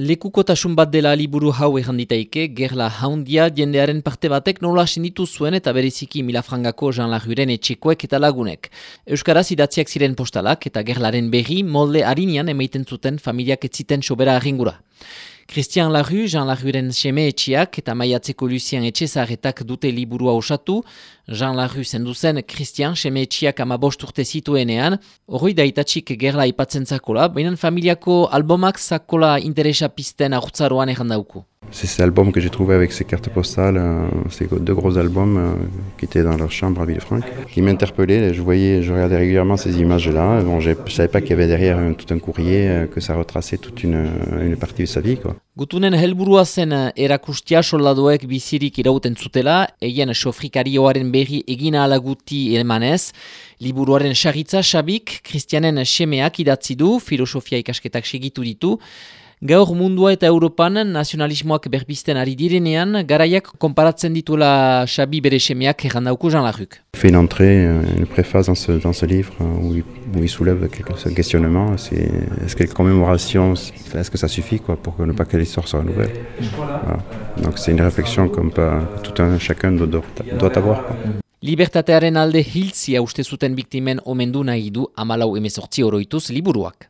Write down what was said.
Lekukotasun bat dela liburu hau erranditaike, gerla haundia jendearen parte batek nola sinditu zuen eta bereziki milafrangako Jean Lajuren etxekoek eta lagunek. Euskaraz idatziak ziren postalak eta gerlaren berri molde harinean emaiten zuten familiak etziten sobera arringura. Christian Larru, Jean Larruren seme etxiak eta maiatzeko Lucien etxezaretak dute liburua osatu. Jean Larru zenduzen Christian seme etxiak ama bost urte zituenean. Horroi daitatxik gerla ipatzen zakola, baina familiako albumak zakola interesa pizten ahurtzaroan dauku. C'est cet album que j'ai trouvé avec ces cartes postales, euh, ces deux gros albums euh, qui étaient dans leur chambre à Villefranche, qui m'interpellaient. Je voyais, je regardais régulièrement ces images-là. Bon, je savais pas qu'il y avait derrière un, tout un courrier, euh, que ça retraçait toute une, une partie de sa vie. Quoi. Gutunen helburua zen erakustia soldaduek bizirik irauten zutela, eien sofrikarioaren berri egina alaguti emanez, liburuaren sagitza xabik, kristianen semeak idatzi du, filosofia ikasketak segitu ditu, Gaur mundua eta Europan nazionalismoak berbizten ari direnean, garaiak konparatzen dituela Xabi bere semeak errandauko Jean Larruc. Il fait une entrée, euh, une préface dans ce, dans ce livre euh, où il, où il soulève quelques questionnements. Est-ce que les commémorations, est-ce que ça suffit quoi, pour ne pas que l'histoire soit nouvelle voilà. Donc c'est une réflexion comme pas, tout un chacun doit, doit avoir. Quoi. Libertatearen alde hiltzia uste zuten biktimen omendu nahi du amalau emezortzi oroituz liburuak.